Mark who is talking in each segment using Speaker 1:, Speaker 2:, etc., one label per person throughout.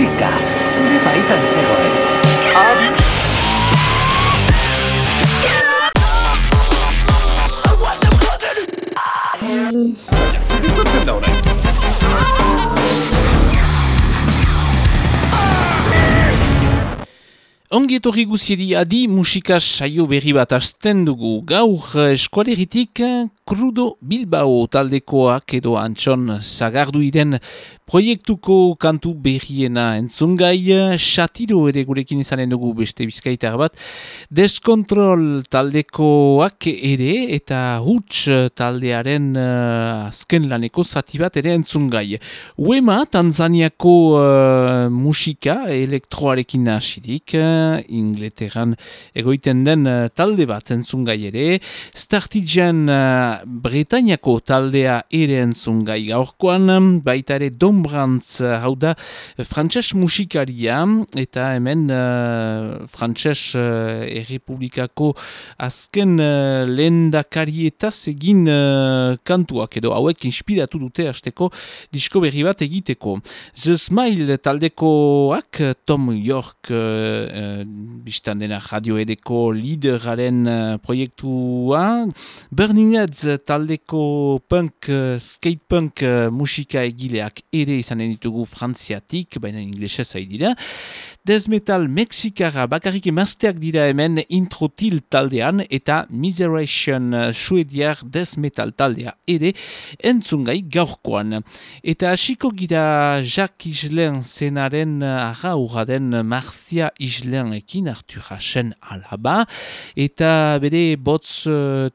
Speaker 1: musika zure baitan zegoen. Adi! Zer
Speaker 2: Ongi etorri guziedi adi musika saio berri bat asten dugu. Gaur eskualeritik Krudo Bilbao taldekoak edo antxon zagardu iren proiektuko kantu berriena entzungai, xatiro ere gurekin izanen dugu beste bizkaitar bat, deskontrol taldekoak ere eta huts taldearen uh, azken laneko zati bat ere entzungai. Uema, Tanzaniako uh, musika elektroarekin hasidik, uh, ingleteran egoiten den uh, talde bat entzungai ere, Startigen uh, Bretainiako taldea ere entzungai gaurkoan, baita ere Dombrantz hau da frantses musikaria eta hemen uh, frantses uh, errepublikako azken uh, lehendakarietaz egin uh, kantuak edo hauek inspiratu dute hasteko disko berri bat egiteko. The Smile taldekoak Tom York uh, biztan dena radio edeko lideraren uh, proiektua Burning Heads taldeko punk, uh, skate punk uh, musika egileak ere izanen ditugu frantziatik, baina inglesez dira. Death metal mexikara bakarrik emazteak dira hemen introtil taldean eta miseration uh, suediar death metal taldea ere entzungai gaurkoan. Eta hasiko gira Jacques Islen zenaren arra den Marzia Islen ekin Artur Hasen alaba eta bere botz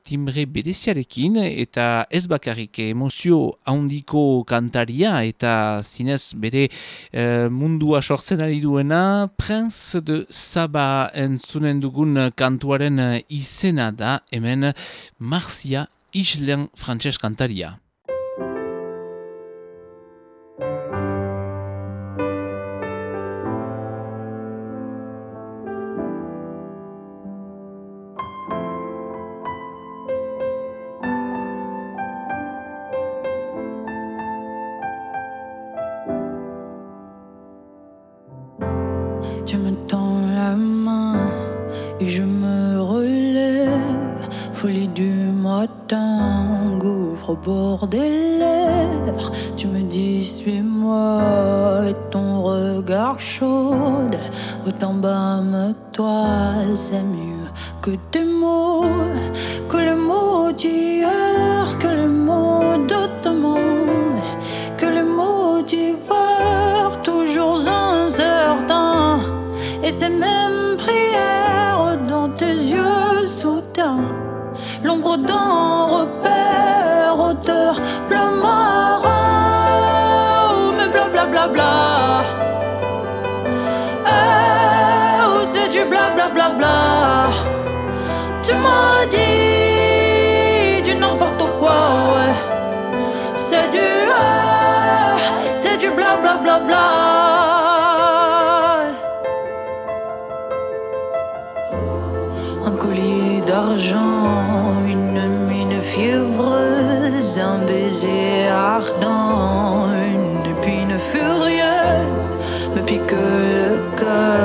Speaker 2: timbre bereziarekin eta ez bakarrik emozio handiko kantaria eta zinez bere e, mundua sortzen ari duena Prince de Saba entzunen dugun kantuaren izena da hemen Marzia Islen frantses kantaria.
Speaker 3: Me puis que le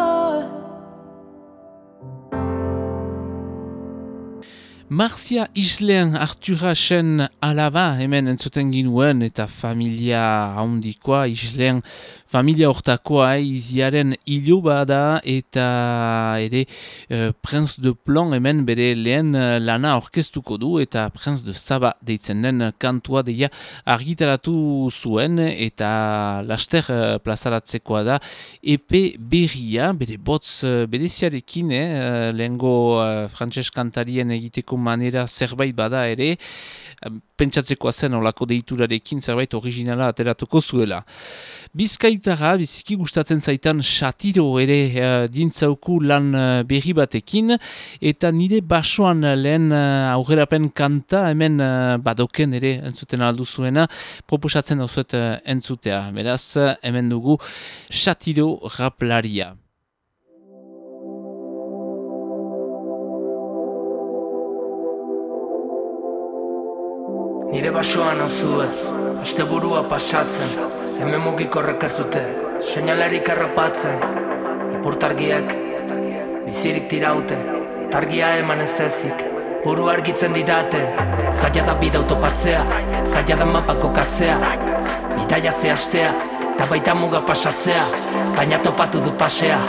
Speaker 2: Marzia Islean Arturasen alaba hemen entzuten ginuen eta familia haundikoa Islean familia hortakoa eh, iziaren hilo bada eta ere uh, Prince de Plon hemen bere lehen uh, lana orkestuko du eta Prince de Saba deitzen den kantua deia argitaratu zuen eta laster uh, plazaratzekoa da epe berria bere botz uh, bereziarekin eh, lehengo uh, frantses kantarien egiteko manera zerbait bada ere, pentsatzekoa zen olako deiturarekin zerbait originala ateratuko zuela. Bizkaitara, biziki gustatzen zaitan satiro ere uh, dintzauku lan uh, berri batekin, eta nire basoan lehen uh, aurrerapen kanta hemen uh, badoken ere entzuten aldu zuena, proposatzen dauzuet uh, entzutea. Beraz, hemen dugu satiro raplaria.
Speaker 4: Nire basoan hau zue, aste burua pasatzen Hemen mugikorrek ez dute, seinalerik errapatzen Ipurtargiek, bizirik tiraute Targia eman ez ezik, buru argitzen didate. Zaila da bida autopatzea, zaila da mapako katzea Bidaia zehaztea, eta baita muga pasatzea Baina topatu du pasea,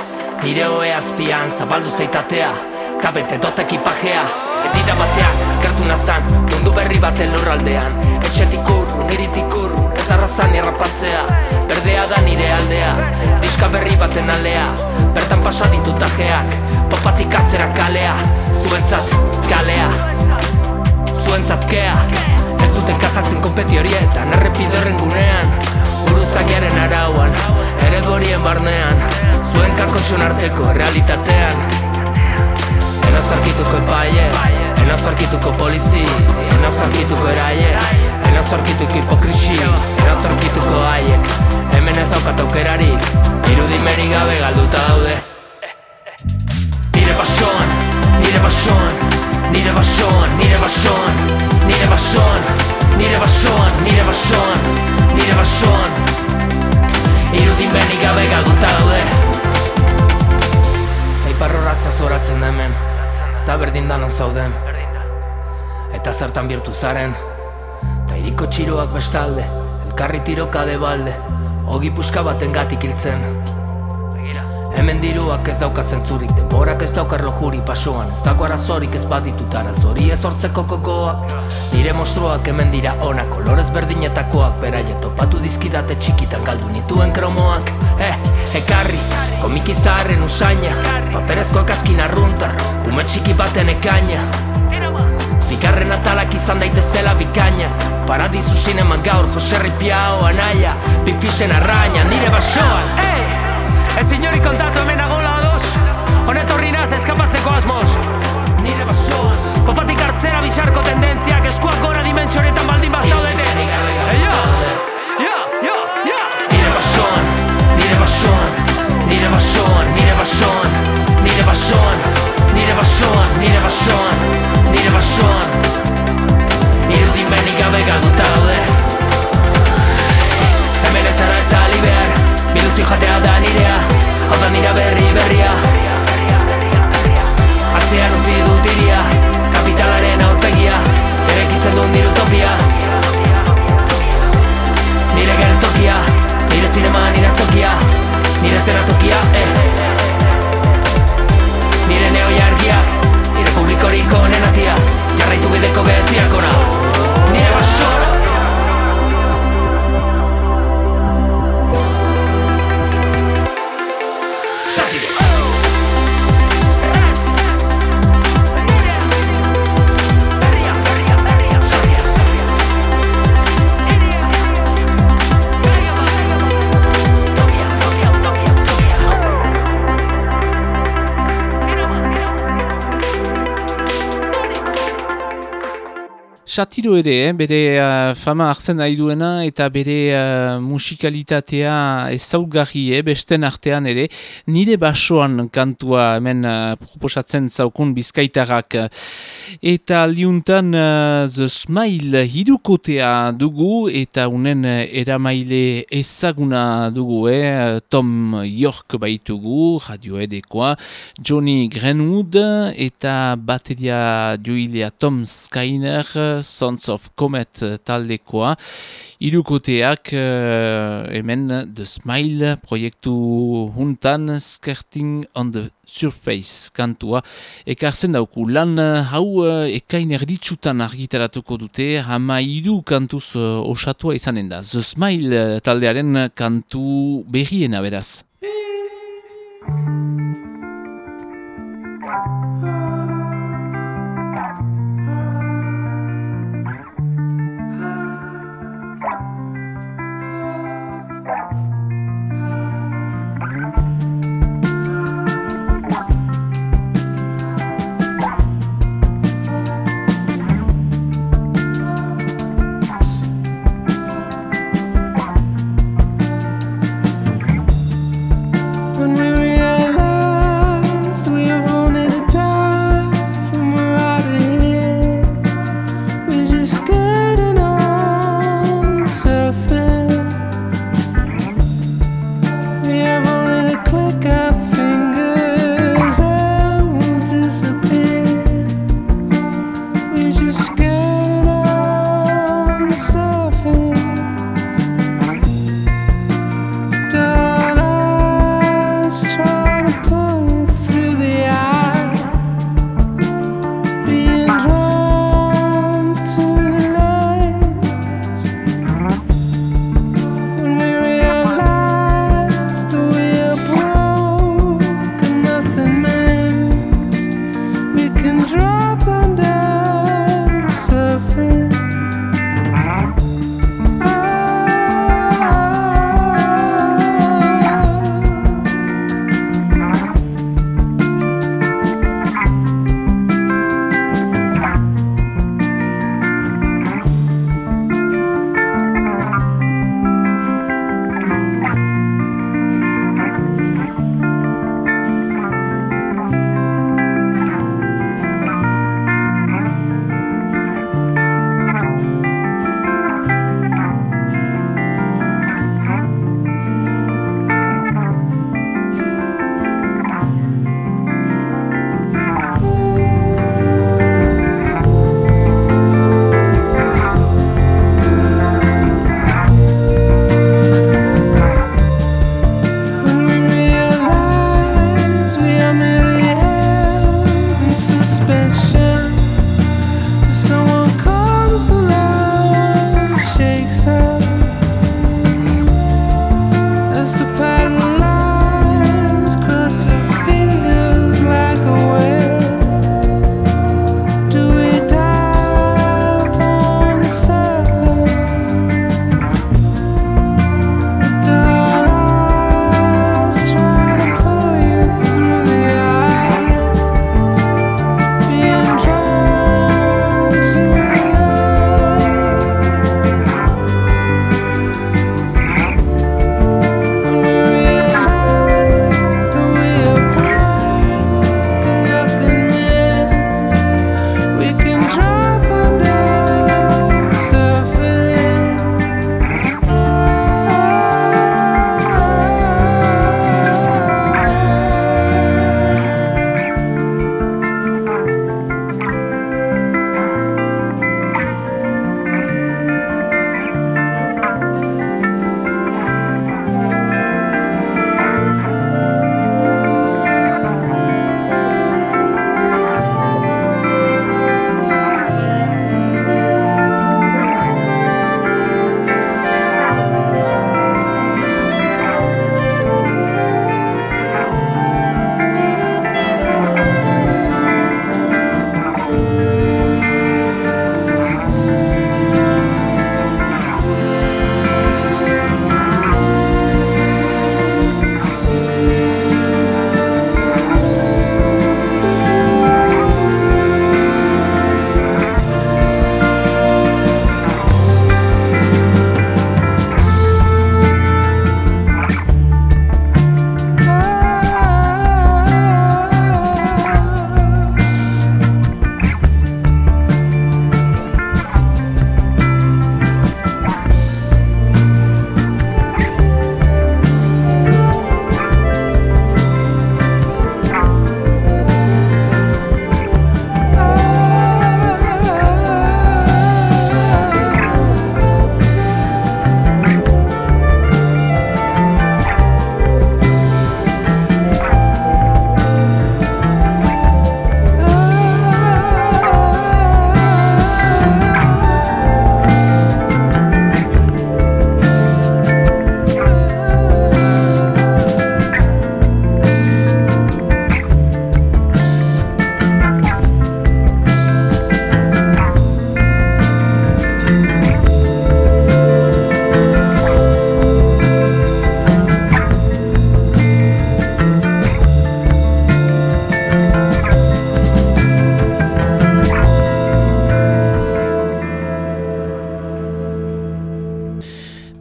Speaker 4: nire hoe azpian zabaldu zeitatea Eta bete dut ekipajea, edida batean, gertu nazan, mundu berri baten lurraldean. Etxetik urru, niritik urru, ez arrazan errapatzea. Berdea da nire aldea, diska berri baten alea Bertan pasa ditu tajeak, popatik atzera kalea. Zuentzat, galea, zuentzat kea. Ez duten kajatzen konpeti horietan, errepidorren gunean. Buruzagiaren arauan, eredu horien barnean. Zuen kakotxon arteko realitatean Enoz arkituko epaie, enoz arkituko polizi Enoz arkituko eraie, enoz arkituko hipokrisi Enoz arkituko haiek, hemen ez daukat aukerarik Irudimeri gabe galduta daude. Nire basoan, nire basoan, nire basoan, nire basoan Nire basoan, nire basoan, nire basoan, nire basoan Irudimeri gabe galduta daude. Iparroratza zoratzen hemen eta berdin danon zauden Eta zertan birtu zaren. Ta iriko txiroak bestalde Elkarri tiroka de balde Ogi puska baten gatik hiltzen. Hemen diruak ez dauka zentzurik Denborak ez daukar lojuri pasoan Ez dago arazorik ez baditut arazori ez hortzeko kokoak Nire monstruak hemen dira ona Kolorez berdinetakoak Beraie topatu dizkidate txikitan galdu nituen kromoak. Eh, ekarri, komiki zaharren usaina Paperezkoak askin arrunta Ume txiki baten ekaina Bigarren atalak izan daitezela bikaina. Paradizu zineman gaur Joserri Piao anaia. Big Fishen arraina nire basoan
Speaker 5: Hey! Ez inori kontatu hemen agola ados Honet naz eskapatzeko asmoz.
Speaker 4: Nire basoan
Speaker 5: Popatik hartzera bitxarko tendentziak Eskuak gora dimentsio honetan baldin bat zaudete Eio! Ja, ja, ja!
Speaker 4: Nire basoan, nire basoan, nire basoan, nire basoan, nire basoan, nire basoan, nire basoan, nire basoan. Irudin benik gabe galduta daude
Speaker 2: Satiro ere, eh? bere uh, fama hartzen nahi duena eta bere uh, musikalitatea ezaugarri, eh? besten artean ere, nire basoan kantua hemen uh, proposatzen zaukun bizkaitarrak. Eta liuntan uh, The Smile hidukotea dugu eta unen eramaile ezaguna dugu, eh? Tom York baitugu, radio edekoa, Johnny Greenwood eta bateria joilea Tom Skyner, Sons of Comet taldekoa. Irukoteak uh, hemen The Smile proiektu huntan Skirting on the Surface kantua. Ekartzen dauku lan hau uh, ekain erditsutan argitaratuko dute hama iru kantuz osatua izanen da. The Smile taldearen kantu berriena beraz.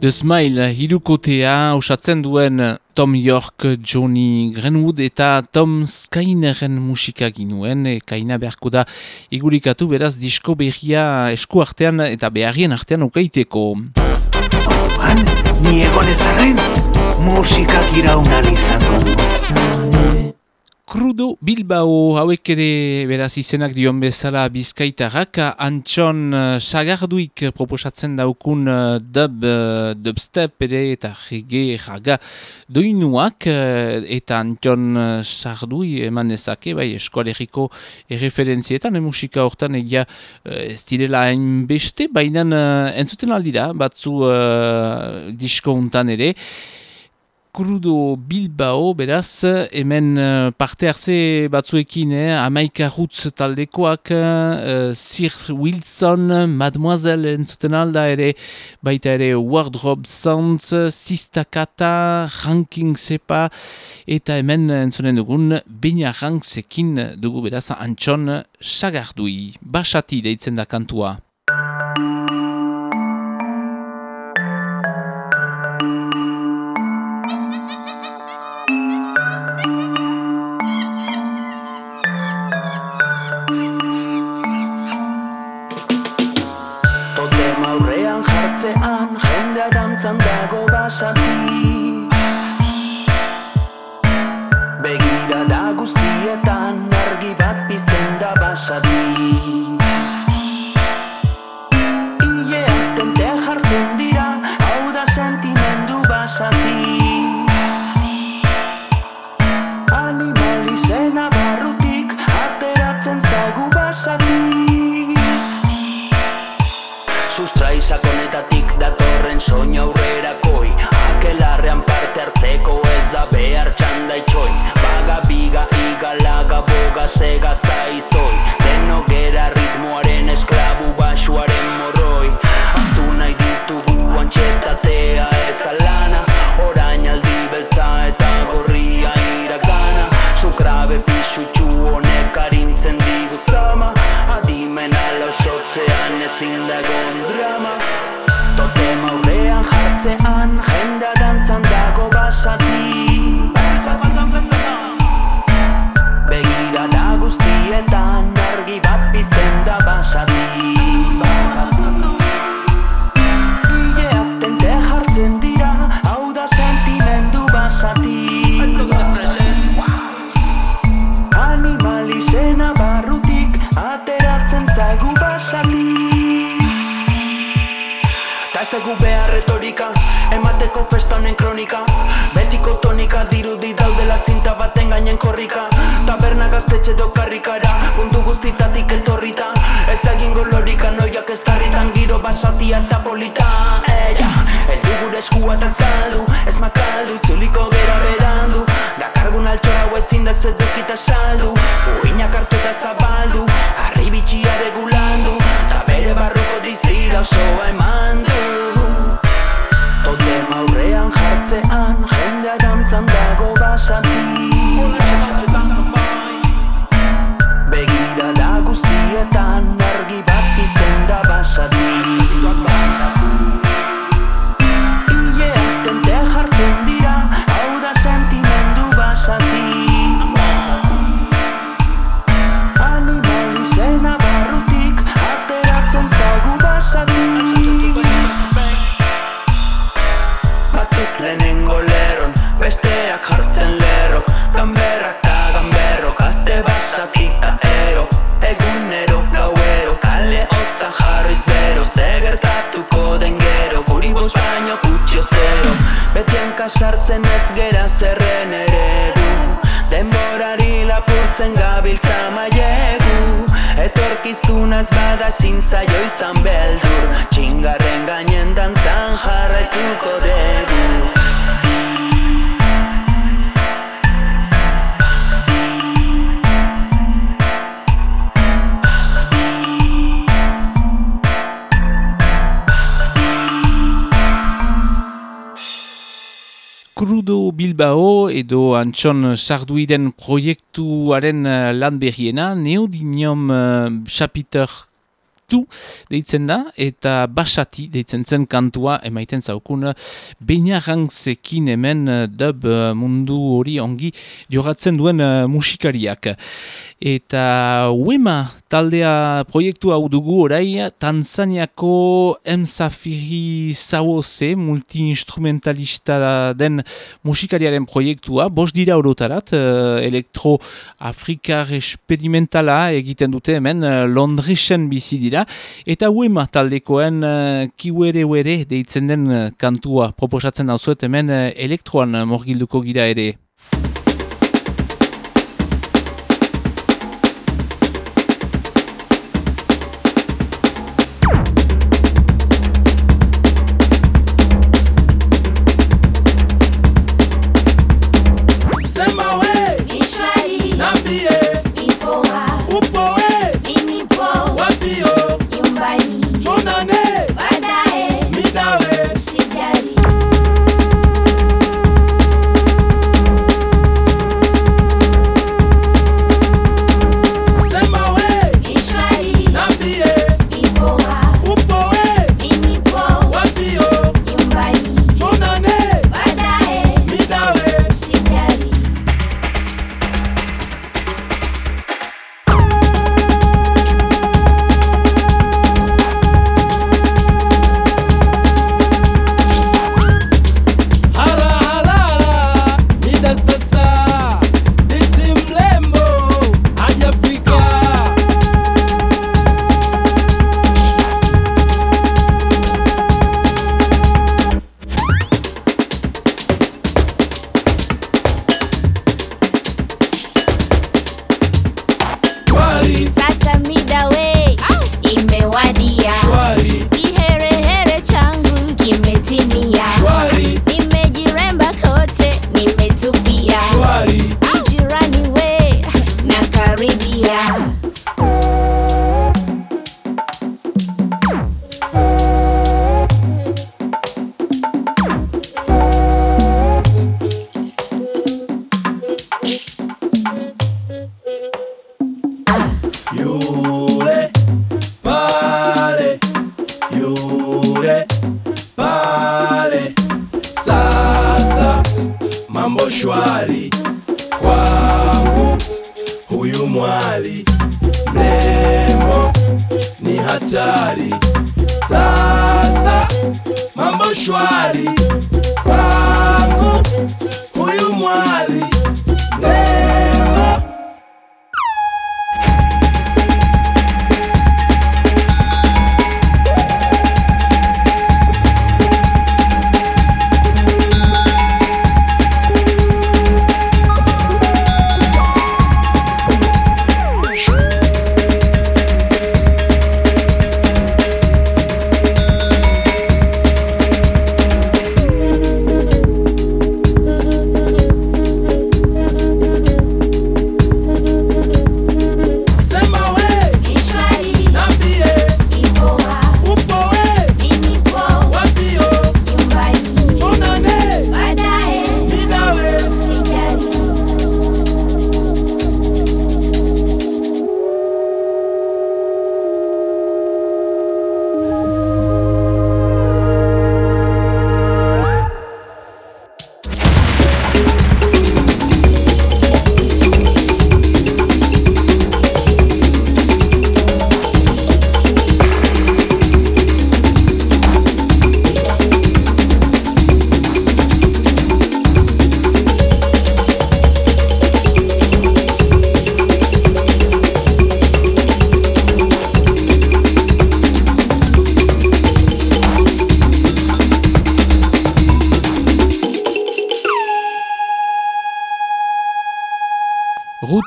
Speaker 1: The Smile hirukotea usatzen duen Tom York, Johnny Greenwood eta Tom Skyneren musika ginuen. E, kaina beharko da igurikatu beraz disko behia esku artean eta beharien artean ukaiteko.
Speaker 2: Orduan, ni egonezaren musikak irauna izango du.
Speaker 1: Crudo Bilbao hauek ere beraz izenak dion bezala bizkaitarrak antxon uh, sagarduik proposatzen daukun uh, dub, uh, dubstep ere eta rege raga doinuak uh, eta antxon uh, sardui eman ezake bai eskoaleriko erreferentzietan e musika hortan egia uh, ez direla hain beste baina uh, entzuten aldira batzu uh, disko ere Krudo Bilbao, beraz, hemen uh, parte hartze batzuekin, eh, amaika rutz taldekoak, uh, Sir Wilson, Mademoiselle entzuten alda ere, baita ere Wardrobe Sounds, Sistakata, Ranking Sepa, eta hemen entzunen dugun, Beina Ranksekin dugu beraz, Antxon Sagardui, basati deitzen da kantua. Bilbao edo Antxon Sarduiden proiektuaren uh, lan berriena, neodinom uh, chapiter
Speaker 2: Piztu deitzen da, eta Basati deitzen zen kantua emaiten zaukun Beñarangzekin hemen dub mundu hori ongi joratzen duen musikariak. Eta Wema taldea proiektu hau dugu orai Tanzaniako Mzafiri Zawose multi-instrumentalista den musikariaren proiektua, bos dira orotarat, uh, elektro-afrikar esperimentala egiten dute hemen uh, Londresen bizi dira, eta Wema taldekoen uh, kiwere were deitzen den kantua proposatzen hau hemen uh, elektroan morgilduko gira ere. my sanjari sasa mambo shwari. Kwangu huyu mwali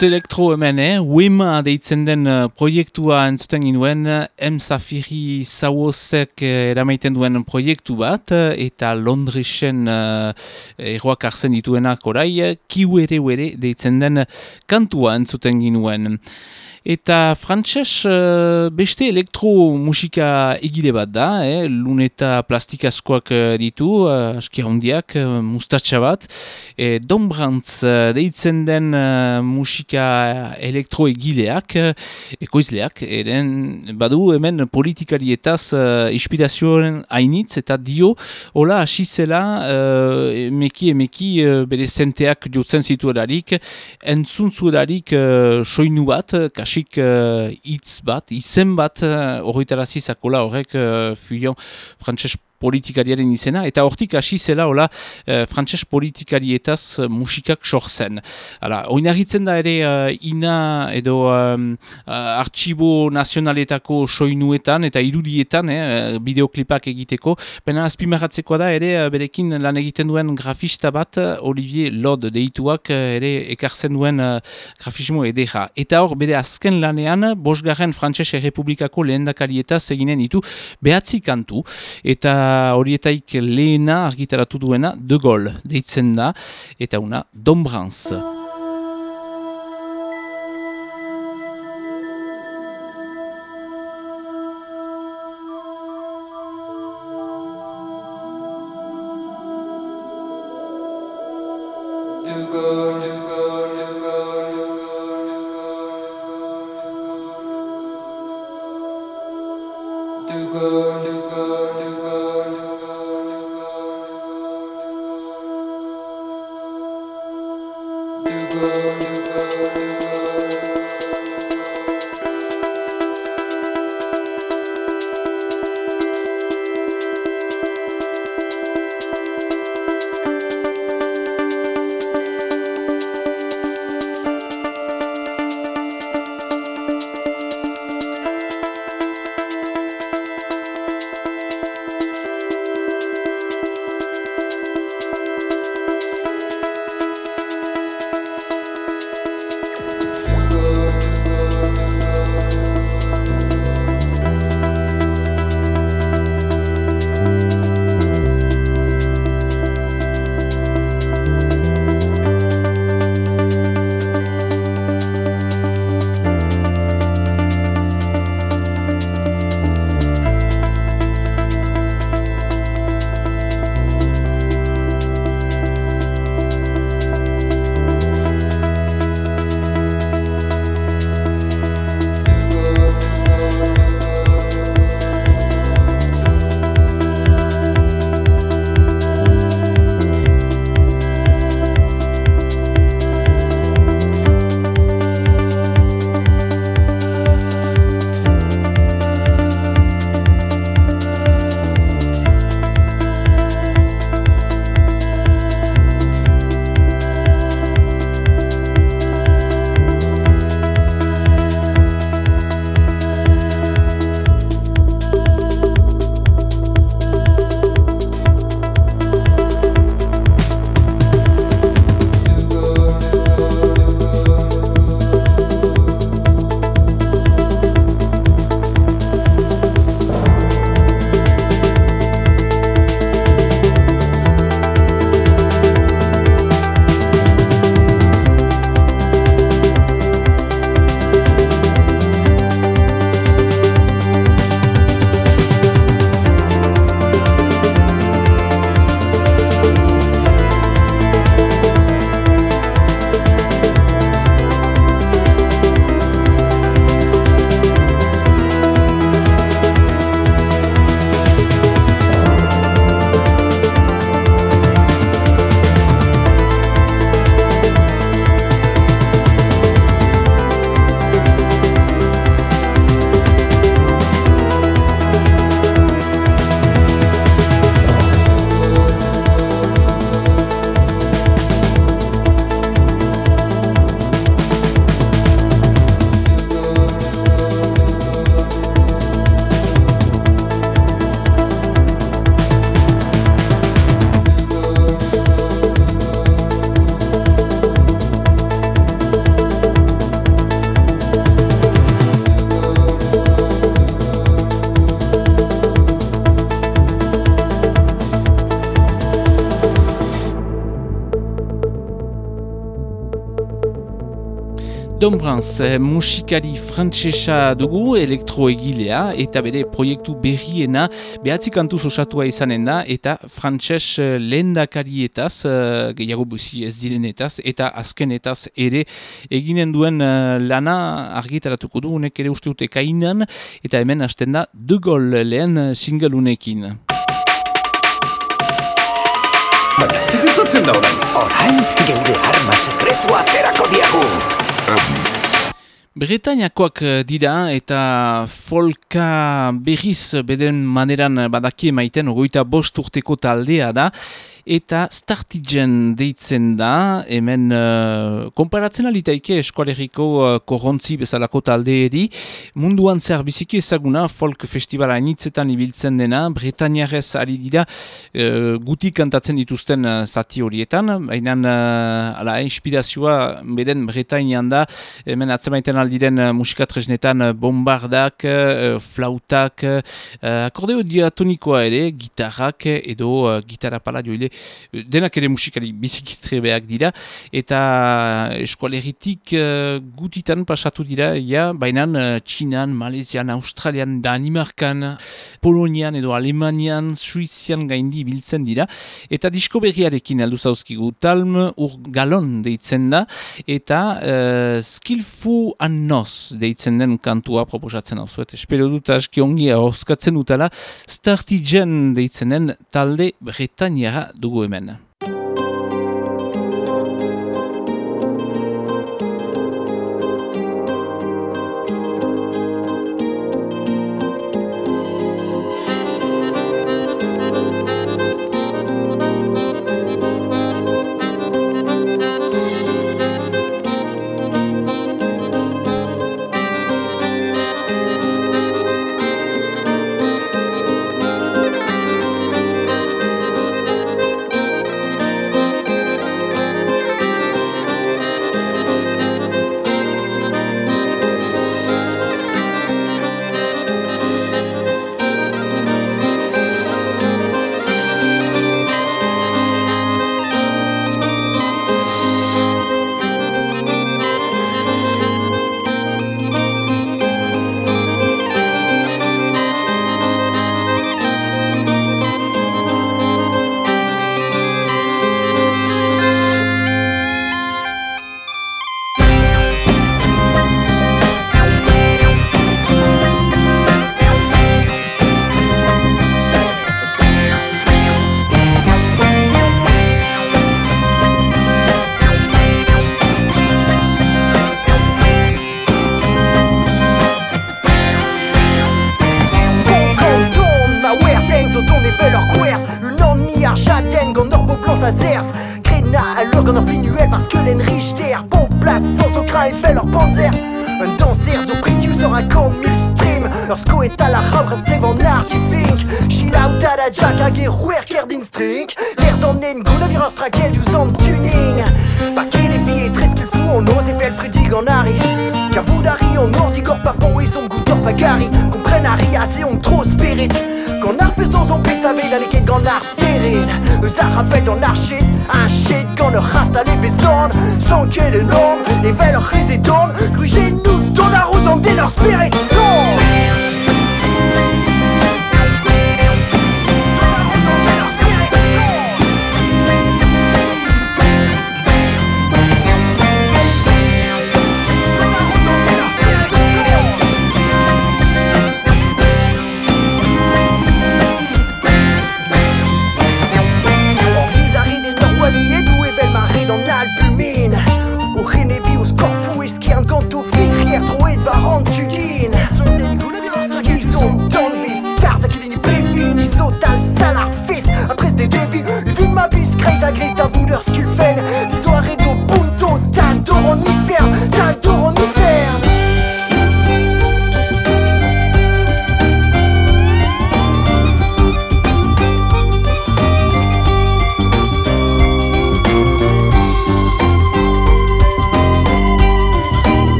Speaker 2: Hemen, eh? Wema deitzen den uh, proiektua entzuten ginuen, M. Zafiri Zawosek uh, eramaiten duen proiektu bat, uh, eta Londresen uh, erroak arzen dituenak orai, kiu ere deitzen den kantua entzuten ginuen. Eta frantses uh, beste elektromusika egile bat da, eh? luneta plastikazkoak uh, ditu, uh, askia hondiak, uh, mustatxa bat. E, Dombrantz uh, deitzen den uh, musika elektro egileak, uh, ekoizleak, eren badu hemen politikarietaz uh, inspirazioaren hainitz eta dio, hola hasi zela uh, emeki emeki uh, bere zenteak jotzen zituelarik, entzun uh, soinu bat, kasi musik uh, hitz bat, izen bat uh, horretara zizakola horrek uh, fuion frantses politikariaren izena, eta hortik hasi zela hola e, frantses politikarietaz e, musikak sortzen. Hala, oinarritzen da ere uh, ina edo um, uh, artxibo nazionaletako soinuetan eta irudietan, eh, bideoklipak egiteko, bena azpimarratzekoa da ere berekin lan egiten duen grafista bat, Olivier Lod deituak ere ekartzen duen uh, grafismo edera. Eta hor, bere azken lanean, bosgarren frantses errepublikako lehendakarietaz eginen ditu behatzi kantu, eta horietaik lehena argitaratu duena De Gaulle deitzen da eta una Dombrans. Tom Brans, eh, musikari frantsesa dugu, elektroegilea, eta bere proiektu berriena, behatzi kantuz osatua izanen da, eta frantses eh, lehendakarietaz, uh, gehiago buzi ez direnetaz, eta azkenetaz ere eginen duen lana argitaratuko du, unek ere uste dute kainan, eta hemen hasten da, de gol lehen singalunekin.
Speaker 1: Baina, zer da orain?
Speaker 6: Orain, geure arma sekretua aterako diagu.
Speaker 2: Evan. Eh, dira eta folka berriz beden maneran badaki emaiten ogoita bost urteko taldea da. Eta startigen deitzen da hemen uh, konparatzen alitaike eskualeriko uh, korrontzi bezalako talde edi munduan zer biziki ezaguna folk festivala initzetan ibiltzen dena Bretañarez ari dira uh, guti kantatzen dituzten uh, zati horietan. Baina uh, inspirazioa beden Bretañan da hemen atzemaiten aldiren uh, musikatresnetan uh, bombardak, uh, flautak, akordeo diatonikoa ere, gitarrak edo gitarra pala joile, denak ere musikari bizikistrebeak dira, eta eskualeritik gutitan pasatu dira, ja, bainan Txinan, Malezian, Australian, Danimarkan, Polonian edo Alemanian, Suizian gaindi biltzen dira, eta disko berriarekin aldu zauzkigu, talm ur galon deitzen da, eta uh, skillful annos deitzen den kantua proposatzen hau zuet. Espero dut aski ongi hauskatzen dutela, Startigen deitzen den talde Bretañara dugu hemen.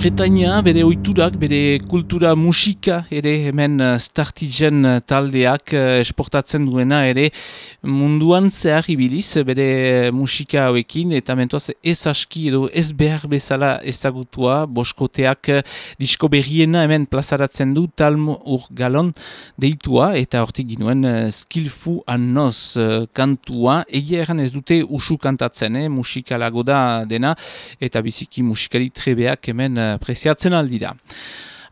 Speaker 2: Bretaña, bere oiturak, bere kultura musika ere hemen uh, startigen uh, taldeak uh, esportatzen duena ere munduan zehar ibiliz bere musika hauekin eta mentuaz ez aski edo ez behar bezala ezagutua boskoteak disko berriena hemen plazaratzen du talm ur galon deitua eta hortik ginuen skillfu annoz kantua egia erran ez dute usu kantatzen eh? musika lago da dena eta biziki musikari trebeak hemen presiatzen aldira.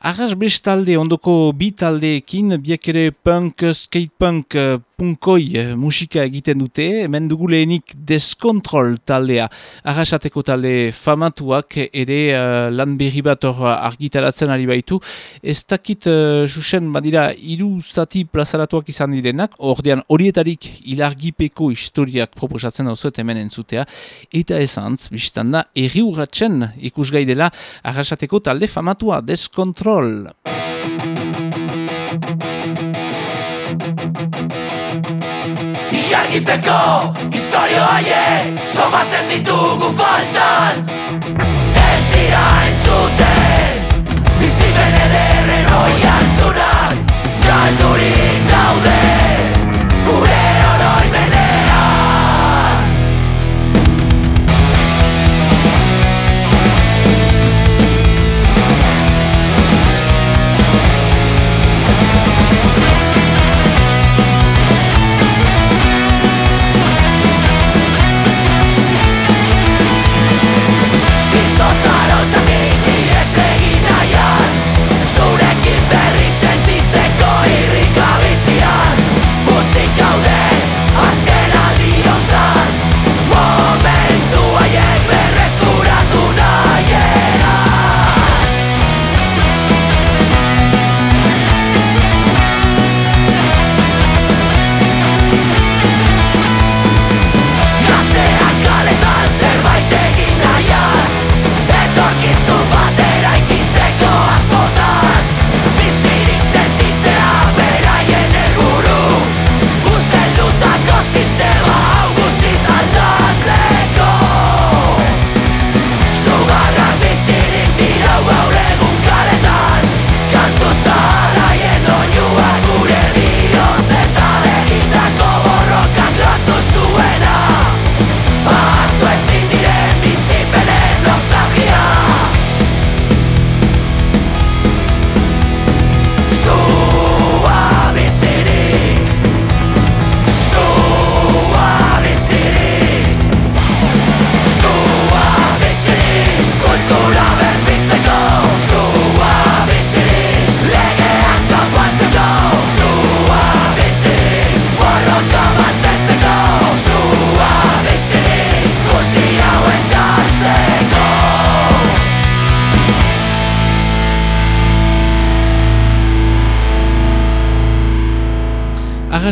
Speaker 2: Arras bestalde ondoko bi taldeekin, biak ere punk, skatepunk, punkoi eh, musika egiten dute, hemen dugu lehenik deskontrol taldea. Arrasateko talde famatuak ere uh, lan berri bat hor argitaratzen ari baitu. Ez dakit, uh, badira, iru zati plazaratuak izan direnak, ordean horietarik ilargipeko historiak proposatzen dauzuet hemen entzutea. Eta ezantz, biztan da, erri urratzen ikusgai dela arrasateko talde famatua, deskontrol.
Speaker 4: Iargipeko historio haiek Somatzen ditugu faltan. Ez dira entzuten Bizipen ederren hoi hartzunak Galdurik daude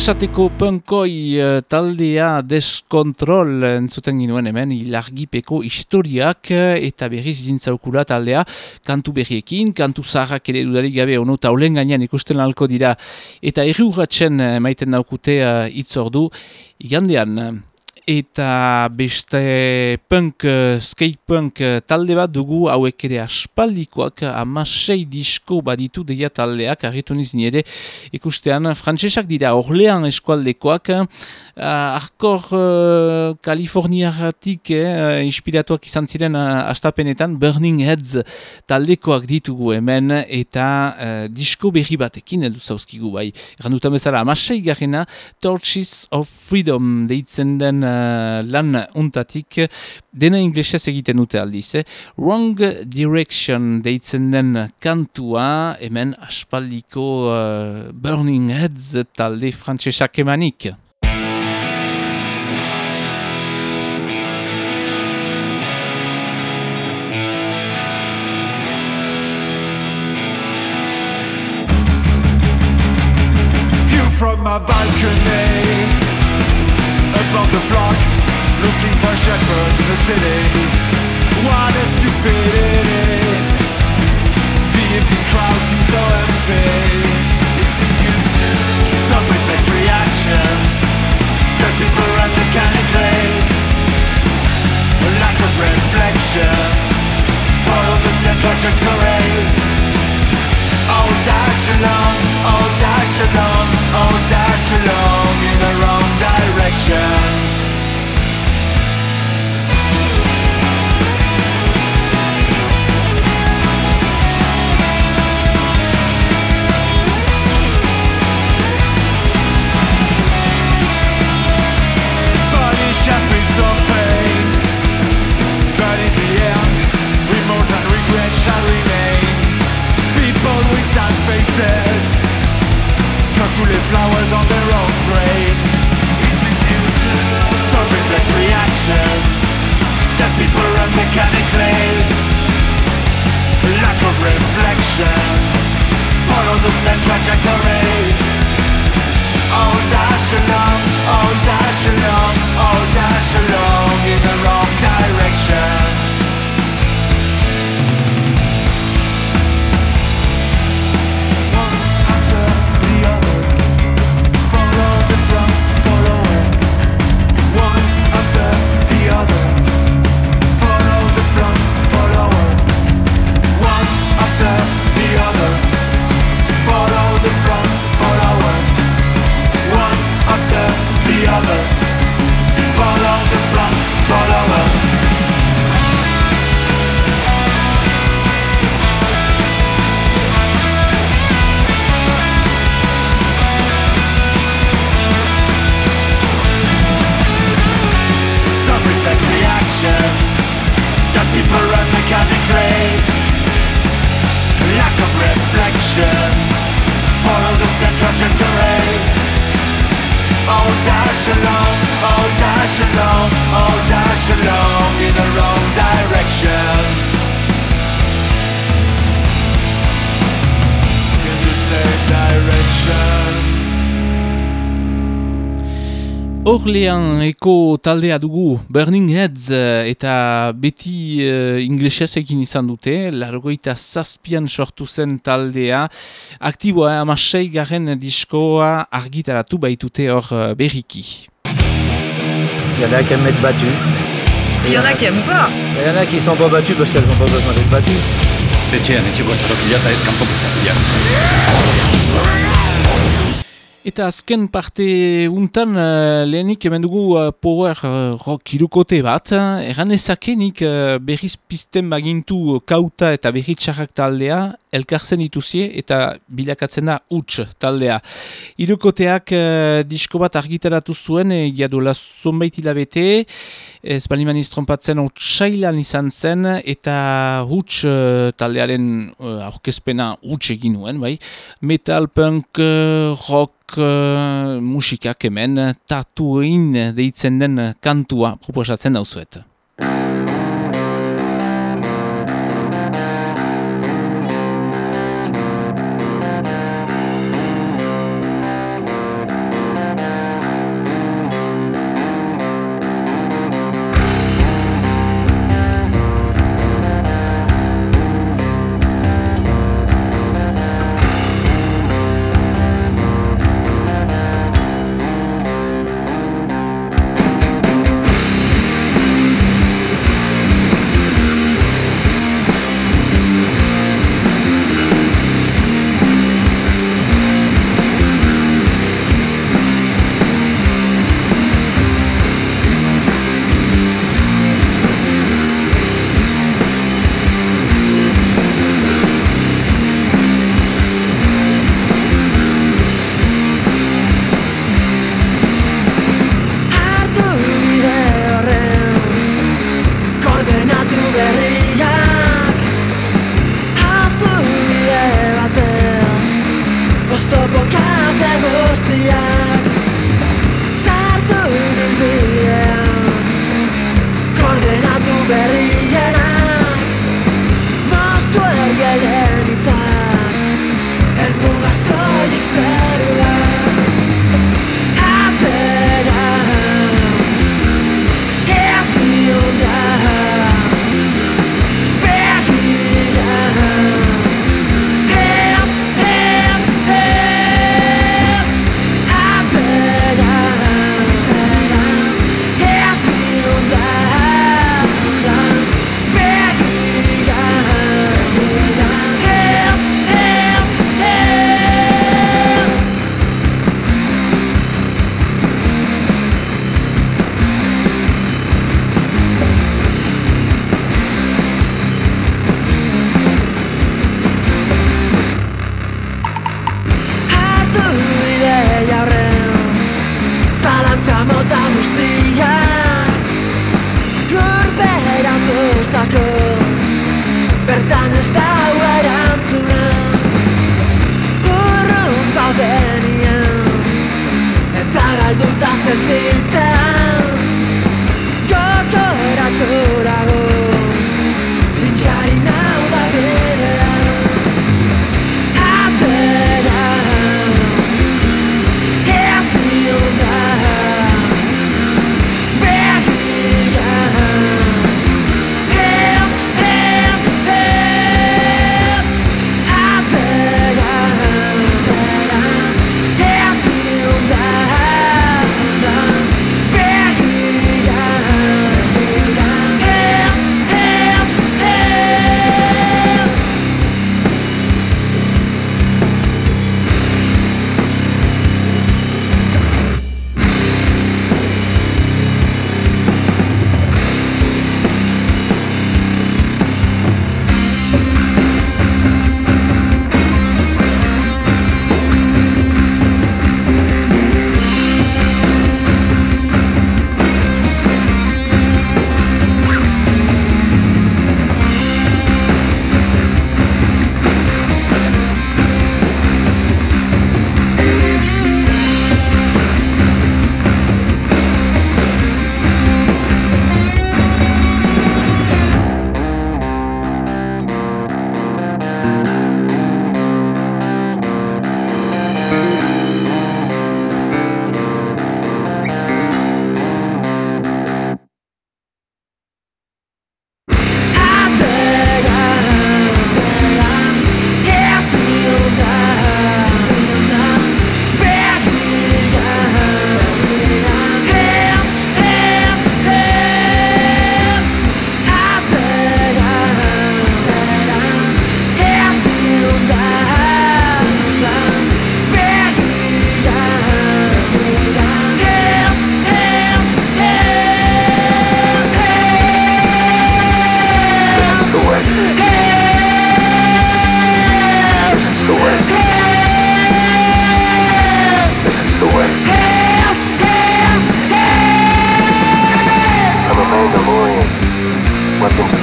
Speaker 2: Arrasateko punkoi uh, taldea deskontrol entzuten ginuen hemen ilargipeko historiak uh, eta berriz zintzaukula taldea kantu berriekin, kantu zaharrak ere dudarik gabe ono taulen gainean ikusten alko dira. Eta erruratzen uh, maiten daukute uh, itzordu igandean eta beste punk, uh, skate punk uh, talde bat dugu hauek ere aspaldikoak amasei disko baditu deia taldeak argitu nizin ere ikustean. Frantsesak dira orlean eskualdekoak. Uh, arkor uh, kaliforniaratik uh, inspiratuak izan ziren uh, astapenetan Burning Heads taldekoak ditugu hemen. Eta uh, disko berri batekin edu zauzkigu bai. Errandutan bezala amasei garena Torches of Freedom deitzen den Eh, lan untatik dena inglesez egiten dute aldiz. Eh? Wrong Direction deitzen den kantua hemen aspaldiko uh, Burning Heads talde frantsesak emanik.
Speaker 7: shepherd the city. What a stupidity! The empty crowd seems so empty. Is it you too? Some reflex reactions. Dead people run mechanically. A lack of reflection. Follow the same trajectory. Oh, dash along, oh, dash along, oh, dash along in the wrong direction. Flowers on their own graves. Some reflex reactions that people run mechanically. Lack of reflection. Follow the same trajectory. Oh, dash along, oh,
Speaker 2: Orlean eko taldea dugu Burning Heads eh, eta beti uh, inglesesekin izan dute, largoita zazpian sortu zen taldea, aktiboa eh, amasei garen diskoa argitaratu baitute hor berriki.
Speaker 8: Il y en a qui aiment être battus.
Speaker 9: Il y en a qui aiment pas.
Speaker 8: Il y en a qui sont pas battus parce qu'elles n'ont pas besoin d'être battues.
Speaker 10: Etxean etxeko txarokila eta ez kanpoko zapila.
Speaker 2: Eta azken parte untan uh, lehenik hemen dugu uh, power uh, rock irukote bat. Egan ezakenik uh, berriz pizten bagintu kauta eta berri txarrak taldea, elkartzen dituzie eta bilakatzen da huts taldea. Irukoteak uh, disko bat argitaratu zuen, e, jadola zonbait hilabete, ez baliman iztrompatzen otxailan izan zen, eta huts uh, taldearen uh, aurkezpena huts egin nuen, bai? Metal, punk, rock, musikak hemen tatuin deitzen den kantua proposatzen dauzuet. better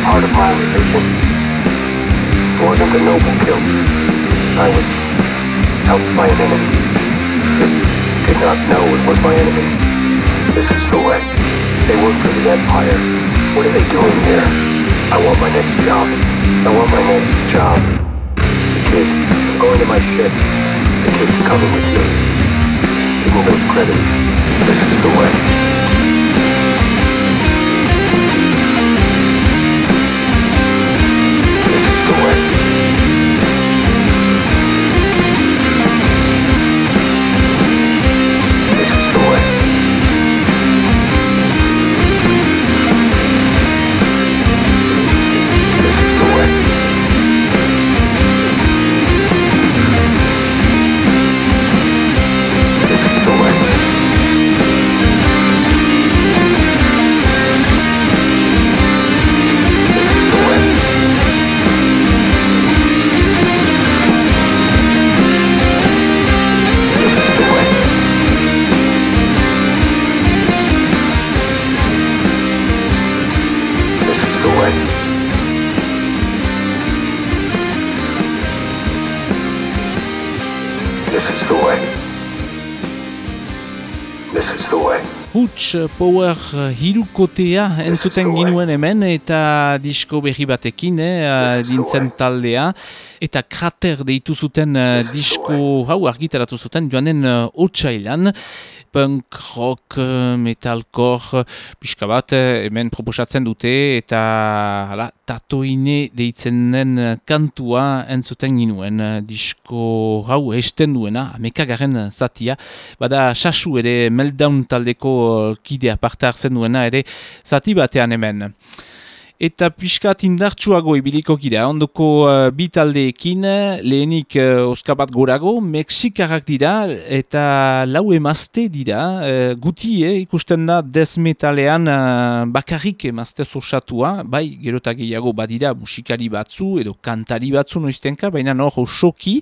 Speaker 2: part of my religion.
Speaker 11: Born of a noble kill. I was helped by an enemy. It did not know it was my enemy. This is the way. They work for the Empire. What are they doing here? I want my next job. I want my next job. The kid, I'm going to my ship. The kid's coming with me. Give will those. This is the way.
Speaker 2: Power hirukotea entzuten ginuen hemen eta disko berri batekin, eh, dintzen taldea. Eta krater deitu zuten uh, disko hau argitaratu zuten joanen uh, otsailan. Punk, rock, metalcore, pixka bat hemen proposatzen dute eta hala, tatoine deitzen den kantua entzuten ginuen. Disko hau esten duena, amekagaren zatia. Bada, sasu ere meltdown taldeko kidea parte hartzen duena ere zati batean hemen. Eta pixkat indartsuago ibiliko gira, ondoko uh, bi taldeekin, lehenik uh, oskabat gorago, Mexikarak dira eta lau emazte dira, uh, guti eh, ikusten da desmetalean uh, bakarrik emazte zosatua, bai gerota gehiago badira musikari batzu edo kantari batzu noiztenka, baina hor soki,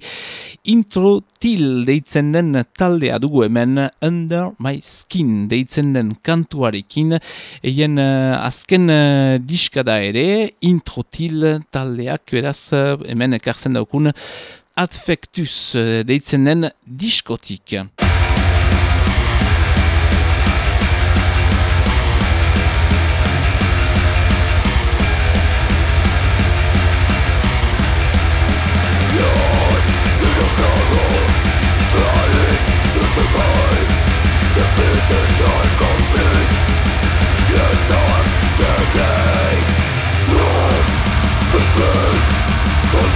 Speaker 2: intro til deitzen den taldea dugu hemen, under my skin deitzen den kantuarekin, eien uh, azken uh, diska da ere, introtil taldeak, beraz, hemen ekartzen daukun, adfektus eh, deitzen den diskotik.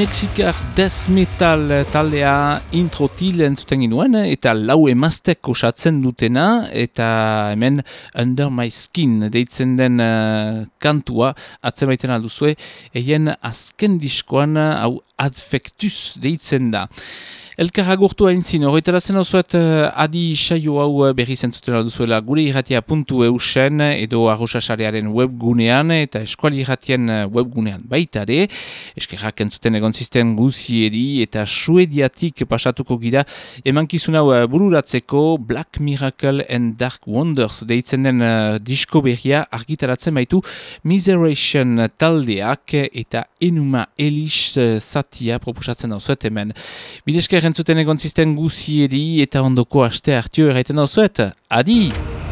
Speaker 2: Mexikar death metal taldea introtil entzuten ginuen eta lau emaztek osatzen dutena eta hemen Under My Skin deitzen den uh, kantua atzen baiten alduzue eien azken diskoan hau adfectus deitzen da. Elkarra gurtu hain zin, horretara zen osoet uh, adi saio hau uh, berri zentzuten duzuela gure irratia puntu eusen edo arrosasarearen webgunean eta eskuali irratien uh, webgunean baitare. Eskerrak entzuten egon zisten guzieri eta suediatik pasatuko gira emankizun hau bururatzeko Black Miracle and Dark Wonders deitzen den disko berria argitaratzen baitu Miseration taldeak eta Enuma Elish uh, satia proposatzen osoet hemen. Bidezker entzuten egon zisten guziedi eta ondoko aste hartio erraiten dauzuet. Adi!